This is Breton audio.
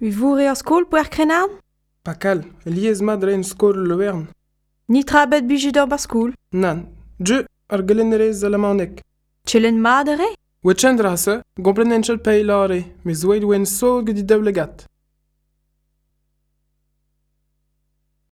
Vi voure ar skol pou ar krenarn? Pa kal, liez ma dre skol levern. Ni tra bet bije d'or bar skol Nan, dje ar gelen rez ala manek. Tchelen ma dre Wetchendra se, gomplen enchel pei lare, me zoued wen so gedi devlegat.